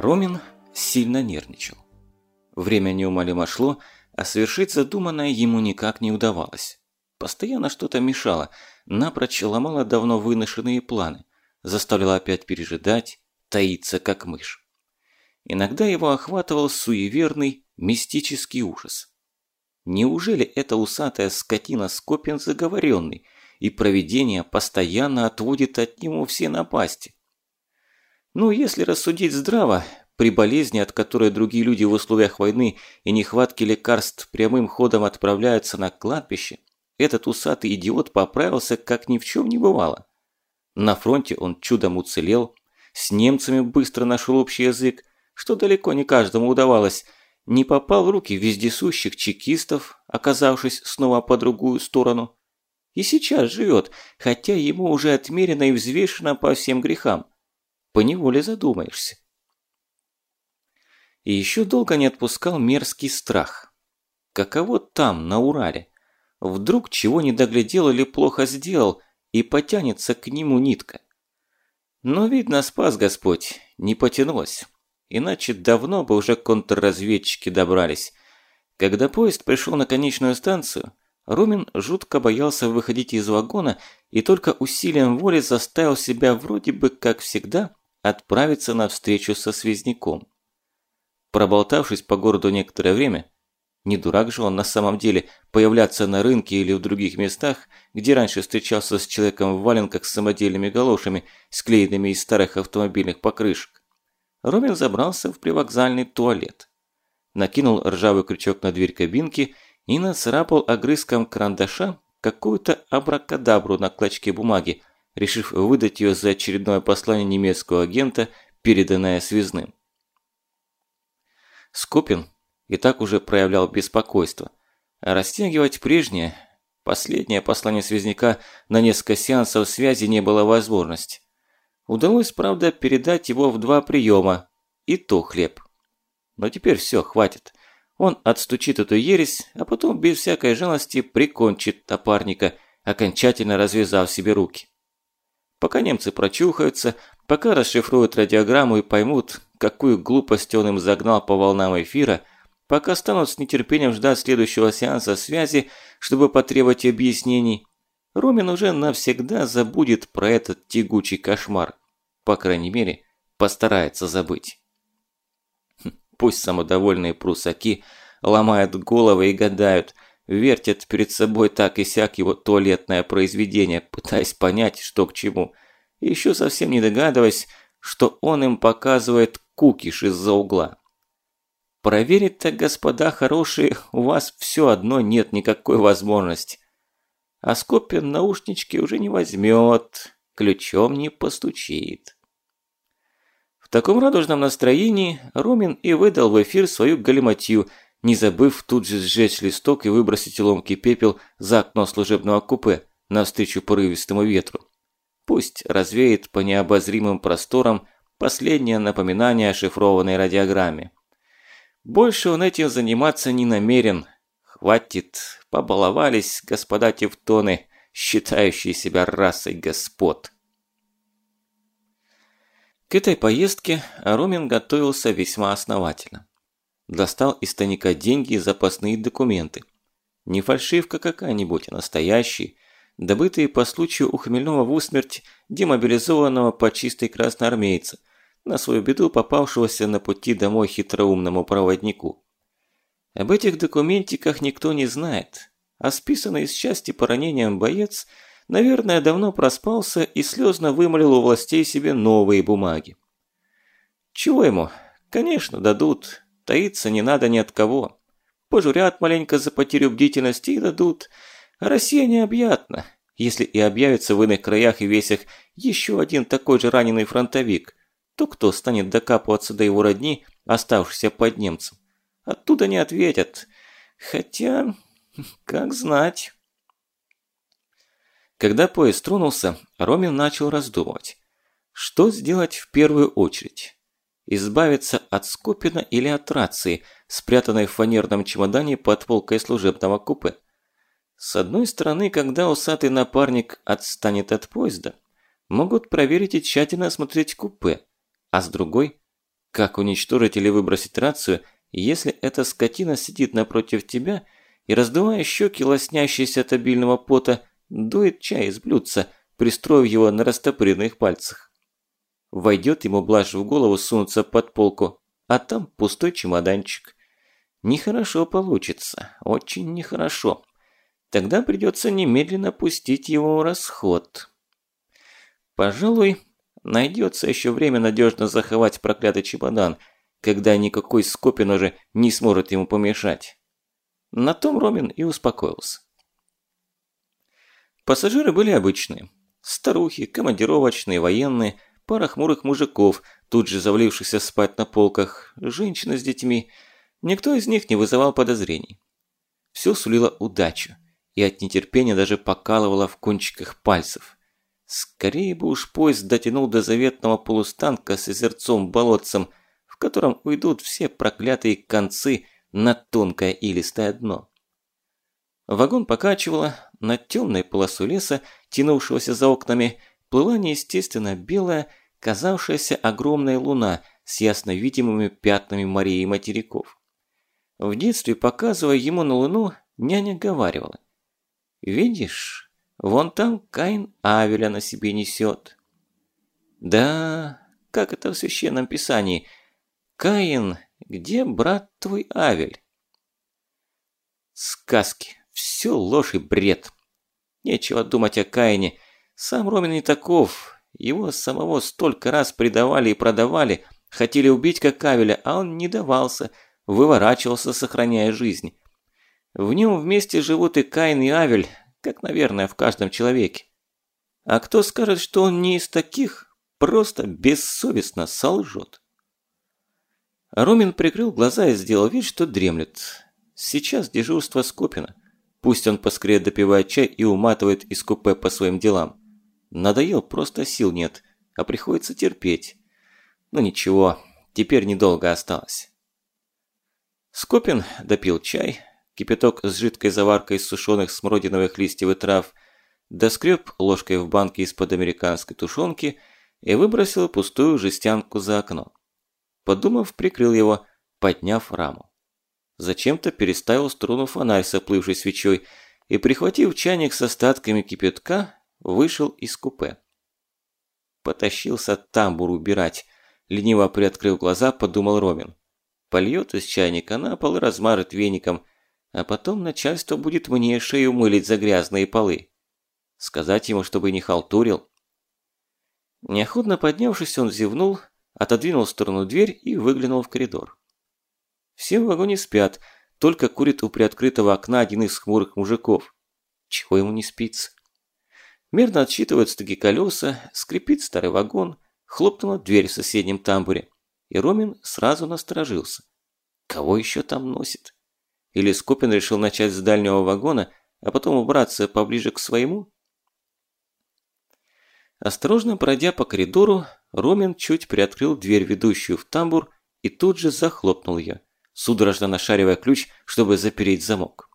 Ромин сильно нервничал. Время неумолимо шло, а совершить задуманное ему никак не удавалось. Постоянно что-то мешало, напрочь ломало давно выношенные планы, заставляло опять пережидать, таиться как мышь. Иногда его охватывал суеверный, мистический ужас. Неужели эта усатая скотина Скопин заговоренный, и провидение постоянно отводит от него все напасти? Ну, если рассудить здраво, при болезни, от которой другие люди в условиях войны и нехватки лекарств прямым ходом отправляются на кладбище, этот усатый идиот поправился, как ни в чем не бывало. На фронте он чудом уцелел, с немцами быстро нашел общий язык, что далеко не каждому удавалось, не попал в руки вездесущих чекистов, оказавшись снова по другую сторону. И сейчас живет, хотя ему уже отмерено и взвешено по всем грехам. Поневоле задумаешься. И еще долго не отпускал мерзкий страх. Каково там, на Урале? Вдруг чего не доглядел или плохо сделал, и потянется к нему нитка. Но, видно, спас Господь, не потянулось. Иначе давно бы уже контрразведчики добрались. Когда поезд пришел на конечную станцию, Румин жутко боялся выходить из вагона и только усилием воли заставил себя вроде бы, как всегда, отправиться на встречу со связняком. Проболтавшись по городу некоторое время, не дурак же он на самом деле появляться на рынке или в других местах, где раньше встречался с человеком в валенках с самодельными галошами, склеенными из старых автомобильных покрышек. Ромин забрался в привокзальный туалет. Накинул ржавый крючок на дверь кабинки и нацарапал огрызком карандаша какую-то абракадабру на клочке бумаги, решив выдать ее за очередное послание немецкого агента, переданное связным. Скопин и так уже проявлял беспокойство. А растягивать прежнее, последнее послание связняка на несколько сеансов связи не было возможности. Удалось, правда, передать его в два приема, и то хлеб. Но теперь все, хватит. Он отстучит эту ересь, а потом без всякой жалости прикончит топарника, окончательно развязав себе руки. Пока немцы прочухаются, пока расшифруют радиограмму и поймут, какую глупость он им загнал по волнам эфира, пока станут с нетерпением ждать следующего сеанса связи, чтобы потребовать объяснений, Ромин уже навсегда забудет про этот тягучий кошмар. По крайней мере, постарается забыть. Хм, пусть самодовольные прусаки ломают головы и гадают – вертят перед собой так и сяк его туалетное произведение, пытаясь понять, что к чему. И еще совсем не догадываясь, что он им показывает кукиш из-за угла. Проверить-то, господа хорошие, у вас все одно нет никакой возможности. А Скопин наушнички уже не возьмет, ключом не постучит. В таком радужном настроении Румин и выдал в эфир свою галиматью – не забыв тут же сжечь листок и выбросить ломкий пепел за окно служебного купе навстречу порывистому ветру. Пусть развеет по необозримым просторам последнее напоминание о шифрованной радиограмме. Больше он этим заниматься не намерен. Хватит, побаловались господа тевтоны, считающие себя расой господ. К этой поездке Ромин готовился весьма основательно достал из тайника деньги и запасные документы. Не фальшивка какая-нибудь, а настоящие, добытые по случаю у Хмельнова в усмерть демобилизованного по чистой красноармейца, на свою беду попавшегося на пути домой хитроумному проводнику. Об этих документиках никто не знает, а списанный из части по ранениям боец, наверное, давно проспался и слезно вымолил у властей себе новые бумаги. Чего ему? Конечно, дадут, Таиться не надо ни от кого. Пожурят маленько за потерю бдительности и дадут. А Россия необъятна. Если и объявится в иных краях и весях еще один такой же раненый фронтовик, то кто станет докапываться до его родни, оставшихся под немцем? Оттуда не ответят. Хотя, как знать. Когда поезд тронулся, Ромин начал раздумывать. Что сделать в первую очередь? Избавиться от Скопина или от рации, спрятанной в фанерном чемодане под полкой служебного купе. С одной стороны, когда усатый напарник отстанет от поезда, могут проверить и тщательно осмотреть купе, а с другой Как уничтожить или выбросить рацию, если эта скотина сидит напротив тебя и, раздувая щеки, лоснящиеся от обильного пота, дует чай из блюдца, пристроив его на растопыренных пальцах? Войдет ему блажь в голову сунуться под полку, а там пустой чемоданчик. Нехорошо получится, очень нехорошо. Тогда придется немедленно пустить его в расход. Пожалуй, найдется еще время надежно заховать проклятый чемодан, когда никакой Скопин уже не сможет ему помешать. На том Ромин и успокоился. Пассажиры были обычные. Старухи, командировочные, военные, пара хмурых мужиков, тут же завалившихся спать на полках, женщины с детьми. Никто из них не вызывал подозрений. Все сулило удачу и от нетерпения даже покалывало в кончиках пальцев. Скорее бы уж поезд дотянул до заветного полустанка с озерцом-болотцем, в котором уйдут все проклятые концы на тонкое илистое дно. Вагон покачивало, над темной полосой леса, тянувшегося за окнами, плыла неестественно белая, казавшаяся огромная луна с ясно видимыми пятнами морей и материков. В детстве, показывая ему на луну, няня говаривала – Видишь, вон там Каин Авеля на себе несет. Да, как это в Священном Писании. Каин, где брат твой Авель? Сказки. Все ложь и бред. Нечего думать о Каине. Сам Ромин не таков. Его самого столько раз предавали и продавали. Хотели убить как Авеля, а он не давался. Выворачивался, сохраняя жизнь. В нем вместе живут и Каин, и Авель, как, наверное, в каждом человеке. А кто скажет, что он не из таких, просто бессовестно солжет. Ромин прикрыл глаза и сделал вид, что дремлет. Сейчас дежурство Скопина. Пусть он поскорее допивает чай и уматывает из купе по своим делам. Надоел, просто сил нет, а приходится терпеть. Ну ничего, теперь недолго осталось. Скопин допил чай, кипяток с жидкой заваркой из сушеных смородиновых листьев и трав, доскреб ложкой в банке из-под американской тушенки и выбросил пустую жестянку за окно. Подумав, прикрыл его, подняв раму. Зачем-то переставил струну фонарь с оплывшей свечой и, прихватив чайник с остатками кипятка, вышел из купе. Потащился тамбур убирать. Лениво приоткрыв глаза, подумал Ромин. Польет из чайника на пол и размажет веником, а потом начальство будет мне шею мылить за грязные полы. Сказать ему, чтобы не халтурил. Неохотно поднявшись, он зевнул, отодвинул в сторону дверь и выглянул в коридор. Все в вагоне спят, только курит у приоткрытого окна один из хмурых мужиков. Чего ему не спится? Мерно отсчитывают стыки колеса, скрипит старый вагон, хлопнула дверь в соседнем тамбуре, и Ромин сразу насторожился. Кого еще там носит? Или Скопин решил начать с дальнего вагона, а потом убраться поближе к своему? Осторожно пройдя по коридору, Ромин чуть приоткрыл дверь, ведущую в тамбур, и тут же захлопнул ее, судорожно нашаривая ключ, чтобы запереть замок.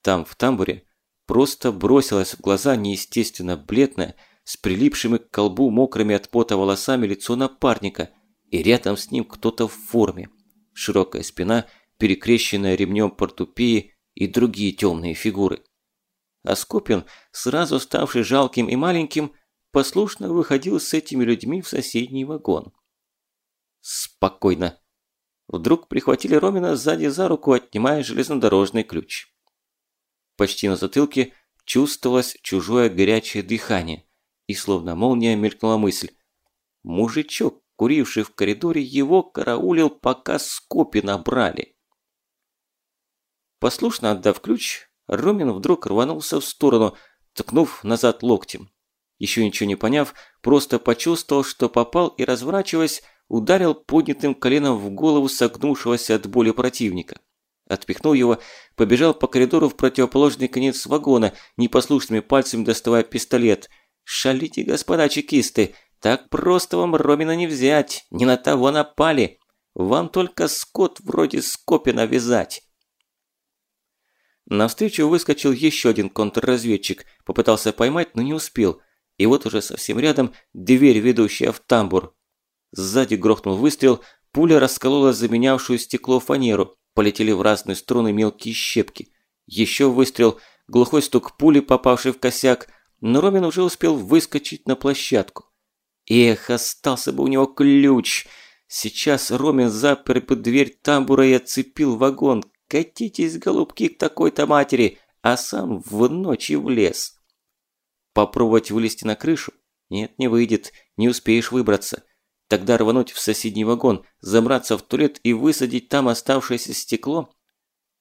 Там, в тамбуре, просто бросилось в глаза неестественно бледное, с прилипшими к колбу мокрыми от пота волосами лицо напарника, и рядом с ним кто-то в форме. Широкая спина – перекрещенная ремнем портупеи и другие темные фигуры. А Скопин, сразу ставший жалким и маленьким, послушно выходил с этими людьми в соседний вагон. Спокойно. Вдруг прихватили Ромина сзади за руку, отнимая железнодорожный ключ. Почти на затылке чувствовалось чужое горячее дыхание, и словно молния мелькнула мысль. Мужичок, куривший в коридоре, его караулил, пока Скопина брали. Послушно отдав ключ, Ромин вдруг рванулся в сторону, ткнув назад локтем. Еще ничего не поняв, просто почувствовал, что попал и, разворачиваясь, ударил поднятым коленом в голову согнувшегося от боли противника. Отпихнул его, побежал по коридору в противоположный конец вагона, непослушными пальцами доставая пистолет. «Шалите, господа чекисты! Так просто вам Ромина не взять! Не на того напали! Вам только скот вроде Скопина вязать!» Навстречу выскочил еще один контрразведчик, попытался поймать, но не успел. И вот уже совсем рядом дверь, ведущая в тамбур. Сзади грохнул выстрел, пуля расколола заменявшую стекло фанеру, полетели в разные стороны мелкие щепки. Еще выстрел, глухой стук пули, попавший в косяк, но Ромин уже успел выскочить на площадку. Эх, остался бы у него ключ. Сейчас Ромин запер бы дверь тамбура и отцепил вагон. Катитесь, голубки, к такой-то матери, а сам в ночи в лес. Попробовать вылезти на крышу? Нет, не выйдет, не успеешь выбраться. Тогда рвануть в соседний вагон, забраться в туалет и высадить там оставшееся стекло?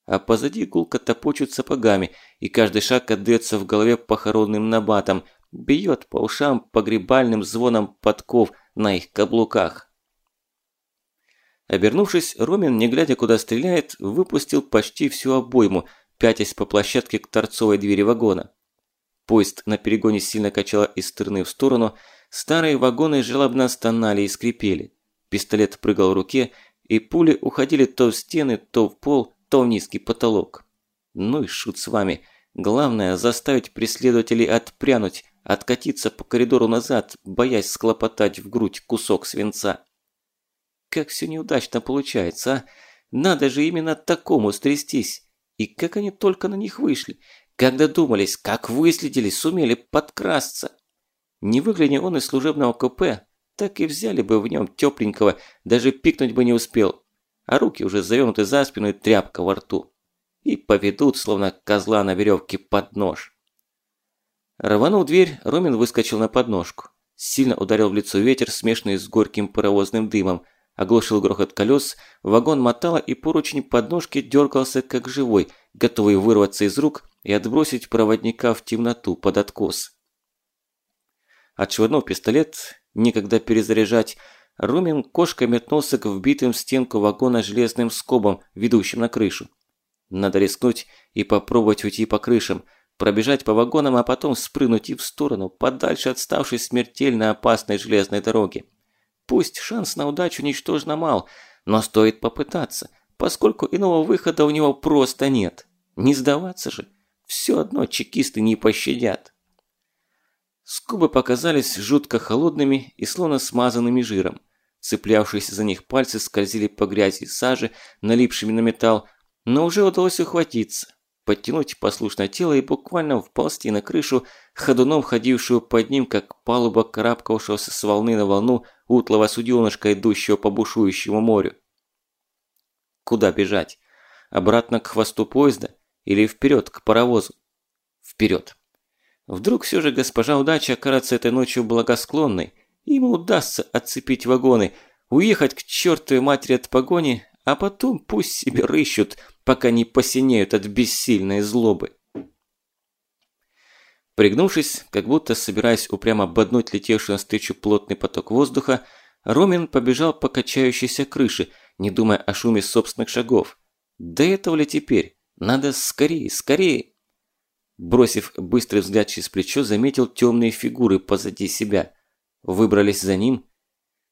А позади гулко топочут сапогами, и каждый шаг отдается в голове похоронным набатом, бьет по ушам погребальным звоном подков на их каблуках. Обернувшись, Ромин, не глядя куда стреляет, выпустил почти всю обойму, пятясь по площадке к торцовой двери вагона. Поезд на перегоне сильно качало из стороны в сторону, старые вагоны жалобно стонали и скрипели. Пистолет прыгал в руке, и пули уходили то в стены, то в пол, то в низкий потолок. Ну и шут с вами. Главное заставить преследователей отпрянуть, откатиться по коридору назад, боясь склопотать в грудь кусок свинца. Как все неудачно получается, а? Надо же именно такому стрястись. И как они только на них вышли. Как додумались, как выследили, сумели подкрасться. Не выгляни он из служебного КП, так и взяли бы в нем тепленького, даже пикнуть бы не успел. А руки уже завернуты за спину и тряпка во рту. И поведут, словно козла на веревке под нож. Рванув дверь, Ромин выскочил на подножку. Сильно ударил в лицо ветер, смешанный с горьким паровозным дымом. Оглушил грохот колес, вагон мотало и поручень подножки дергался как живой, готовый вырваться из рук и отбросить проводника в темноту под откос. Отшвырнув пистолет, некогда перезаряжать, Румин кошкой метнулся к вбитым в стенку вагона железным скобом, ведущим на крышу. Надо рискнуть и попробовать уйти по крышам, пробежать по вагонам, а потом спрыгнуть и в сторону, подальше отставшей смертельно опасной железной дороги. Пусть шанс на удачу ничтожно мал, но стоит попытаться, поскольку иного выхода у него просто нет. Не сдаваться же. Все одно чекисты не пощадят. Скобы показались жутко холодными и словно смазанными жиром. Цеплявшиеся за них пальцы скользили по грязи и саже, налипшими на металл, но уже удалось ухватиться подтянуть послушное тело и буквально вползти на крышу, ходуном ходившую под ним, как палуба карабкавшегося с волны на волну утлого суденышка, идущего по бушующему морю. Куда бежать? Обратно к хвосту поезда или вперед к паровозу? Вперед. Вдруг все же госпожа удача окажется этой ночью благосклонной, и ему удастся отцепить вагоны, уехать к чертовой матери от погони, а потом пусть себе рыщут, пока не посинеют от бессильной злобы. Пригнувшись, как будто собираясь упрямо ободнуть летевший навстречу плотный поток воздуха, Ромин побежал по качающейся крыше, не думая о шуме собственных шагов. Да этого ли теперь? Надо скорее, скорее! Бросив быстрый взгляд через плечо, заметил темные фигуры позади себя. Выбрались за ним.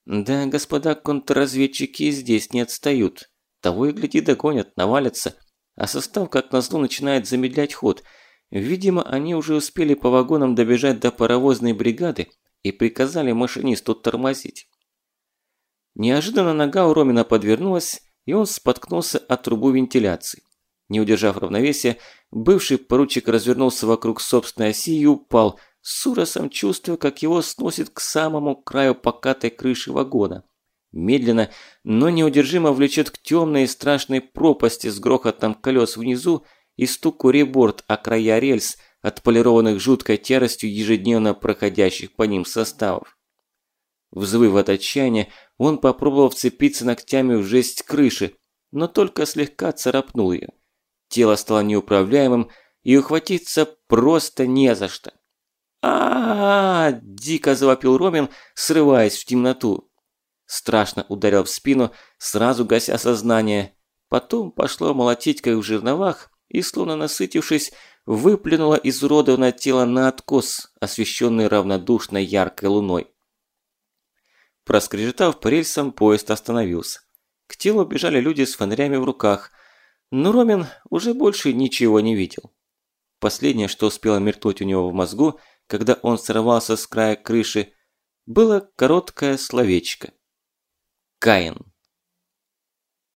Да, господа контрразведчики здесь не отстают. Того и гляди догонят, навалятся. А состав, как назло, начинает замедлять ход. Видимо, они уже успели по вагонам добежать до паровозной бригады и приказали машинисту тормозить. Неожиданно нога у Ромина подвернулась, и он споткнулся от трубу вентиляции. Не удержав равновесия, бывший поручик развернулся вокруг собственной оси и упал, с ужасом чувствуя, как его сносит к самому краю покатой крыши вагона. Медленно, но неудержимо влечет к темной и страшной пропасти с грохотом колес внизу и стуку реборд о края рельс, отполированных жуткой тяростью ежедневно проходящих по ним составов. Взвыв от отчаяния, он попробовал вцепиться ногтями в жесть крыши, но только слегка царапнул ее. Тело стало неуправляемым, и ухватиться просто не за что. а, -а, -а, дико завопил Ромин, срываясь в темноту страшно ударил в спину, сразу гася сознание. Потом пошло молотить, как в жерновах, и, словно насытившись, выплюнуло изуродованное тело на откос, освещенный равнодушной яркой луной. Проскрежетав по рельсам, поезд остановился. К телу бежали люди с фонарями в руках, но Ромин уже больше ничего не видел. Последнее, что успело мертвуть у него в мозгу, когда он сорвался с края крыши, было короткое словечко. Каин.